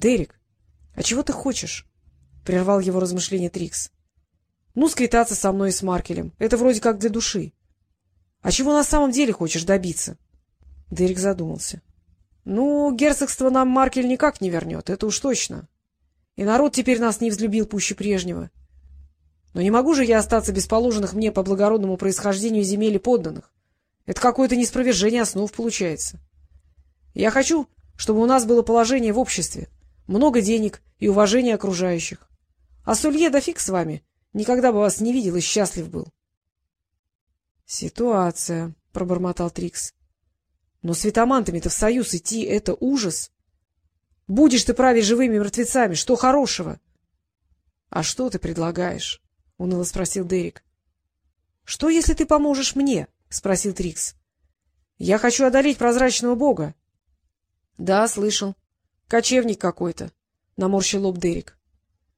Дерек, а чего ты хочешь? — прервал его размышление Трикс. — Ну, сквитаться со мной и с Маркелем. Это вроде как для души. А чего на самом деле хочешь добиться? Дерек задумался. — Ну, герцогство нам Маркель никак не вернет, это уж точно. И народ теперь нас не взлюбил пуще прежнего. Но не могу же я остаться без положенных мне по благородному происхождению земель и подданных. Это какое-то неспровержение основ получается. Я хочу, чтобы у нас было положение в обществе, много денег и уважение окружающих. А Сулье да фиг с вами, никогда бы вас не видел и счастлив был. — Ситуация, — пробормотал Трикс. — Но с витамантами-то в союз идти — это ужас. Будешь ты править живыми мертвецами, что хорошего? — А что ты предлагаешь? — уныло спросил Дерек. — Что, если ты поможешь мне? —— спросил Трикс. — Я хочу одолеть прозрачного бога. — Да, слышал. Кочевник какой-то, — наморщил лоб Дерек.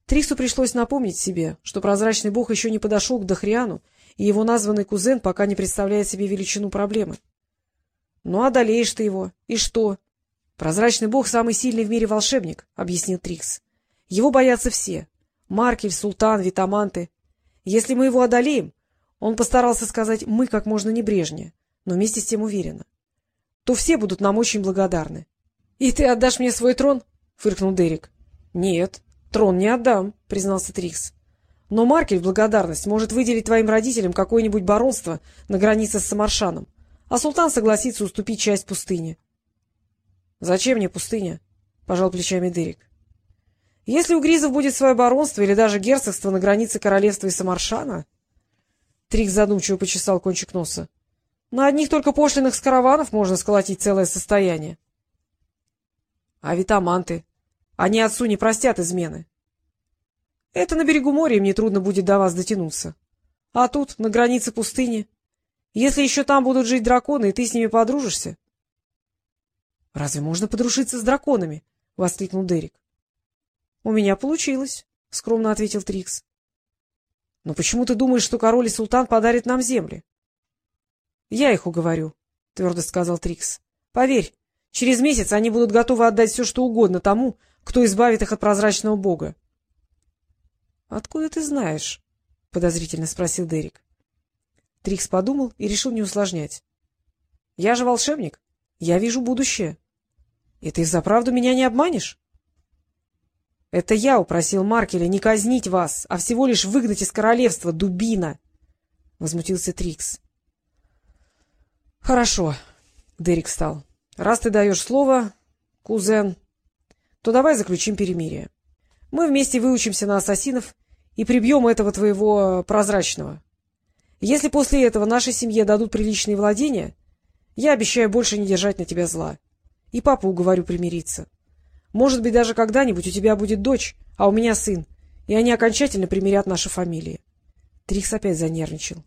Триксу пришлось напомнить себе, что прозрачный бог еще не подошел к Дохриану, и его названный кузен пока не представляет себе величину проблемы. — Ну, одолеешь ты его. И что? — Прозрачный бог — самый сильный в мире волшебник, — объяснил Трикс. — Его боятся все. Маркель, Султан, Витаманты. Если мы его одолеем, он постарался сказать «мы» как можно небрежнее, но вместе с тем уверенно. То все будут нам очень благодарны. — И ты отдашь мне свой трон? — фыркнул Дерек. — Нет, трон не отдам, — признался Трикс. — Но Маркель в благодарность может выделить твоим родителям какое-нибудь баронство на границе с Самаршаном, а султан согласится уступить часть пустыни. — Зачем мне пустыня? — пожал плечами Дерек. — Если у Гризов будет свое баронство или даже герцогство на границе королевства и Самаршана, Трик задумчиво почесал кончик носа. — На одних только пошлиных с караванов можно сколотить целое состояние. — А витаманты? Они отцу не простят измены. — Это на берегу моря им нетрудно будет до вас дотянуться. А тут, на границе пустыни. Если еще там будут жить драконы, и ты с ними подружишься... — Разве можно подружиться с драконами? — воскликнул Дерек. — У меня получилось, — скромно ответил Трикс. — Но почему ты думаешь, что король и султан подарят нам земли? — Я их уговорю, — твердо сказал Трикс. — Поверь, через месяц они будут готовы отдать все, что угодно тому, кто избавит их от прозрачного бога. — Откуда ты знаешь? — подозрительно спросил Дерек. Трикс подумал и решил не усложнять. — Я же волшебник. Я вижу будущее. И ты взаправду меня не обманешь? — Это я упросил Маркеля не казнить вас, а всего лишь выгнать из королевства, дубина! — возмутился Трикс. — Хорошо, — Дерек встал. — Раз ты даешь слово, кузен, то давай заключим перемирие. Мы вместе выучимся на ассасинов и прибьем этого твоего прозрачного. Если после этого нашей семье дадут приличные владения, я обещаю больше не держать на тебя зла. И папу уговорю примириться. Может быть, даже когда-нибудь у тебя будет дочь, а у меня сын, и они окончательно примирят наши фамилии. Трикс опять занервничал.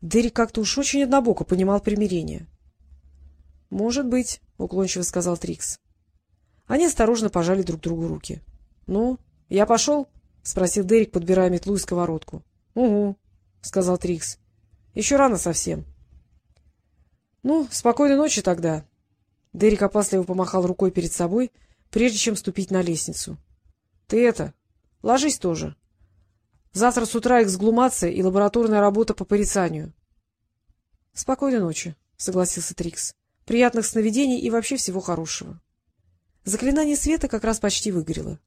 Дерек как-то уж очень однобоко понимал примирение. — Может быть, — уклончиво сказал Трикс. Они осторожно пожали друг другу руки. — Ну, я пошел? — спросил Дерек, подбирая метлу и сковородку. — Угу, — сказал Трикс. — Еще рано совсем. — Ну, спокойной ночи тогда. Дерек опасливо помахал рукой перед собой, прежде чем ступить на лестницу. — Ты это, ложись тоже. Завтра с утра эксглумация и лабораторная работа по порицанию. — Спокойной ночи, — согласился Трикс. — Приятных сновидений и вообще всего хорошего. Заклинание света как раз почти выгорело.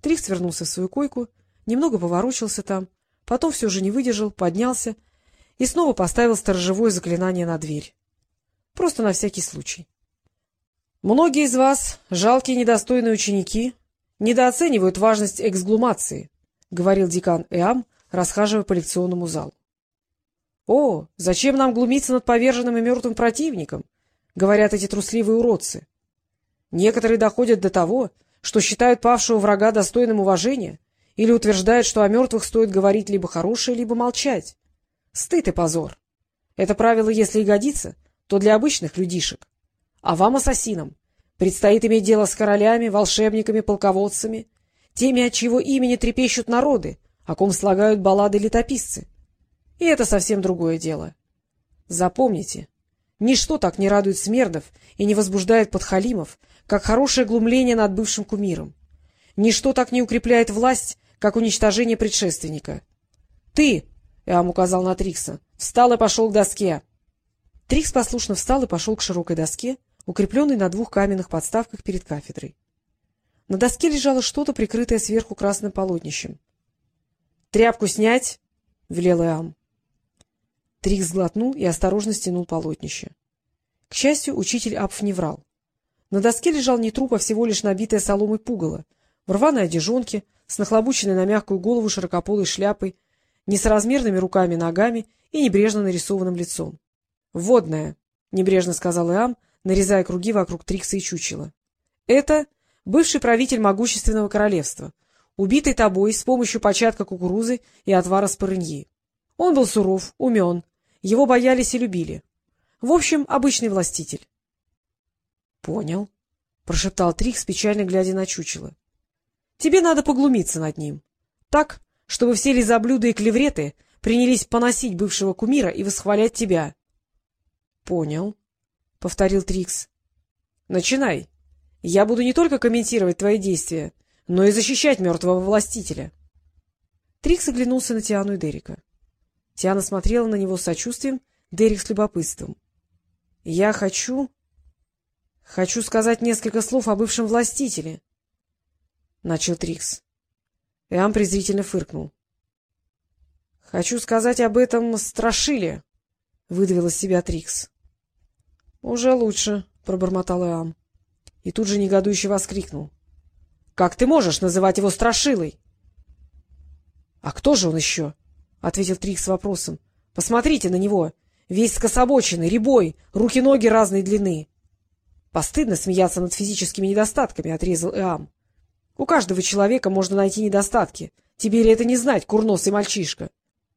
Трикс вернулся в свою койку, немного поворочился там, потом все же не выдержал, поднялся и снова поставил сторожевое заклинание на дверь. Просто на всякий случай. Многие из вас, жалкие недостойные ученики, недооценивают важность эксглумации, — говорил декан Эам, расхаживая по лекционному залу. — О, зачем нам глумиться над поверженным и мертвым противником? — говорят эти трусливые уродцы. Некоторые доходят до того, что считают павшего врага достойным уважения или утверждают, что о мертвых стоит говорить либо хорошее, либо молчать. Стыд и позор. Это правило, если и годится, то для обычных людишек. А вам, ассасинам, предстоит иметь дело с королями, волшебниками, полководцами, теми, от чьего имени трепещут народы, о ком слагают баллады летописцы. И это совсем другое дело. Запомните, ничто так не радует смердов и не возбуждает подхалимов, как хорошее глумление над бывшим кумиром. Ничто так не укрепляет власть, как уничтожение предшественника. — Ты, — Эам указал на Трикса, — встал и пошел к доске. Трикс послушно встал и пошел к широкой доске, укрепленной на двух каменных подставках перед кафедрой. На доске лежало что-то, прикрытое сверху красным полотнищем. — Тряпку снять! — велел Иам. Трикс сглотнул и осторожно стянул полотнище. К счастью, учитель Апф не врал. На доске лежал не труп, а всего лишь набитая соломой пугало, в рваной одежонке, с нахлобученной на мягкую голову широкополой шляпой, несоразмерными руками и ногами и небрежно нарисованным лицом. — Водная, — небрежно сказал Иам, нарезая круги вокруг Трикса и чучела. — Это бывший правитель могущественного королевства, убитый тобой с помощью початка кукурузы и отвара спорыньи. Он был суров, умен, его боялись и любили. В общем, обычный властитель. — Понял, — прошептал Трикс, печально глядя на чучело. — Тебе надо поглумиться над ним. Так, чтобы все лизоблюды и клевреты принялись поносить бывшего кумира и восхвалять тебя. — Понял, — повторил Трикс. — Начинай. Я буду не только комментировать твои действия, но и защищать мертвого властителя. Трикс оглянулся на Тиану и Дерека. Тиана смотрела на него с сочувствием, Дерек с любопытством. — Я хочу... Хочу сказать несколько слов о бывшем властителе, — начал Трикс. Иам презрительно фыркнул. — Хочу сказать об этом страшиле, — выдавил из себя Трикс. — Уже лучше, — пробормотал Иам. И тут же негодующе воскликнул. — Как ты можешь называть его страшилой? — А кто же он еще? — ответил Трикс вопросом. — Посмотрите на него. Весь скособоченный, рябой, руки-ноги разной длины. — Постыдно смеяться над физическими недостатками, — отрезал Эам. — У каждого человека можно найти недостатки. Тебе ли это не знать, курносый мальчишка?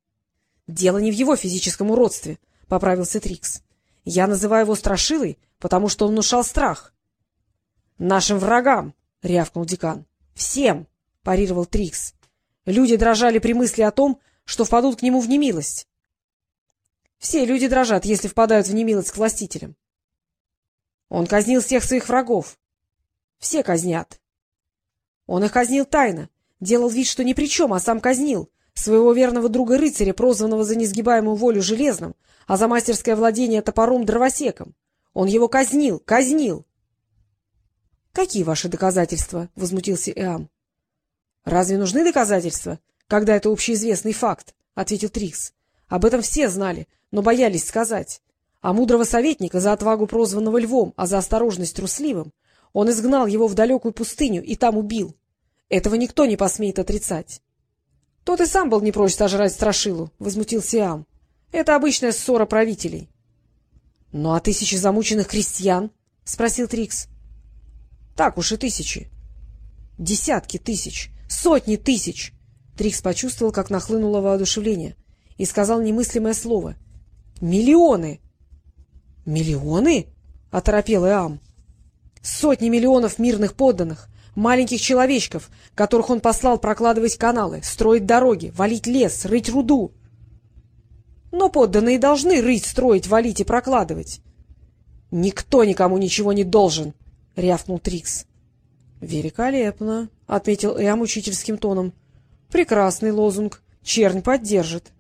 — Дело не в его физическом уродстве, — поправился Трикс. — Я называю его страшилой, потому что он внушал страх. — Нашим врагам, — рявкнул декан. — Всем, — парировал Трикс. Люди дрожали при мысли о том, что впадут к нему в немилость. Все люди дрожат, если впадают в немилость к властителям. Он казнил всех своих врагов. Все казнят. Он их казнил тайно, делал вид, что ни при чем, а сам казнил своего верного друга-рыцаря, прозванного за несгибаемую волю железным, а за мастерское владение топором дровосеком. Он его казнил, казнил. Какие ваши доказательства? — возмутился Иам. — Разве нужны доказательства, когда это общеизвестный факт? — ответил Трикс. — Об этом все знали, но боялись сказать. А мудрого советника за отвагу прозванного львом, а за осторожность трусливым, он изгнал его в далекую пустыню и там убил. Этого никто не посмеет отрицать. — Тот и сам был не прочь сожрать страшилу, — возмутился Иам. — Это обычная ссора правителей. — Ну а тысячи замученных крестьян? — спросил Трикс. Так уж и тысячи. Десятки тысяч, сотни тысяч. Трикс почувствовал, как нахлынуло воодушевление, и сказал немыслимое слово. «Миллионы!» «Миллионы?» — оторопел Иам. «Сотни миллионов мирных подданных, маленьких человечков, которых он послал прокладывать каналы, строить дороги, валить лес, рыть руду. Но подданные должны рыть, строить, валить и прокладывать. Никто никому ничего не должен!» — рявкнул Трикс. — Великолепно, — отметил Эам учительским тоном. — Прекрасный лозунг. Чернь поддержит.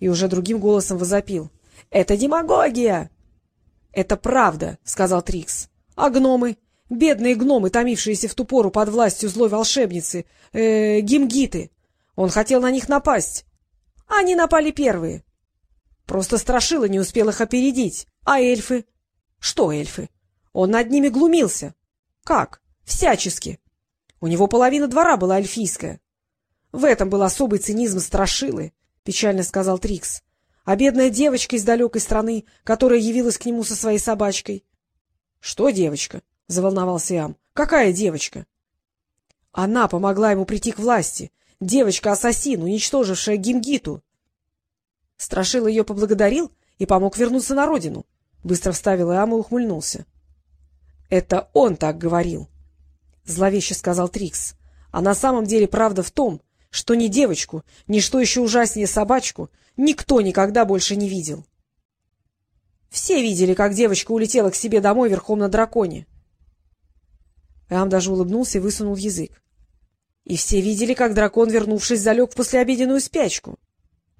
И уже другим голосом возопил. — Это демагогия! — Это правда, — сказал Трикс. — А гномы? Бедные гномы, томившиеся в ту пору под властью злой волшебницы, э, гимгиты. Он хотел на них напасть. Они напали первые. Просто Страшила не успел их опередить. А эльфы? Что эльфы? Он над ними глумился. Как? Всячески. У него половина двора была эльфийская. В этом был особый цинизм Страшилы, — печально сказал Трикс. А бедная девочка из далекой страны, которая явилась к нему со своей собачкой. — Что девочка? — заволновался Иам. — Какая девочка? — Она помогла ему прийти к власти. Девочка-ассасин, уничтожившая Гимгиту. Страшила ее поблагодарил и помог вернуться на родину. Быстро вставил Иам и ухмыльнулся. Это он так говорил, — зловеще сказал Трикс. А на самом деле правда в том, что ни девочку, ни что еще ужаснее собачку никто никогда больше не видел. Все видели, как девочка улетела к себе домой верхом на драконе. Эам даже улыбнулся и высунул язык. И все видели, как дракон, вернувшись, залег в послеобеденную спячку.